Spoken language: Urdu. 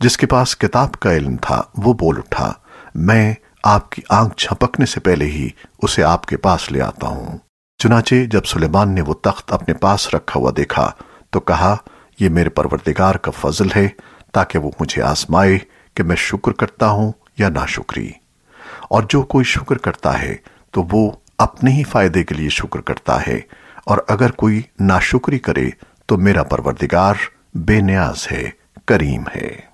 جس کے پاس کتاب کا علم تھا، وہ بول اٹھا، میں آپ کی آنکھ جھپکنے سے پہلے ہی اسے آپ کے پاس لے آتا ہوں۔ چنانچہ جب سلیمان نے وہ تخت اپنے پاس رکھا ہوا دیکھا، تو کہا، یہ میرے پروردگار کا فضل ہے، تاکہ وہ مجھے آزمائے کہ میں شکر کرتا ہوں یا ناشکری۔ اور جو کوئی شکر کرتا ہے، تو وہ اپنے ہی فائدے کے لیے شکر کرتا ہے۔ اور اگر کوئی ناشکری کرے، تو میرا پروردگار بے نیاز ہے، کریم ہے۔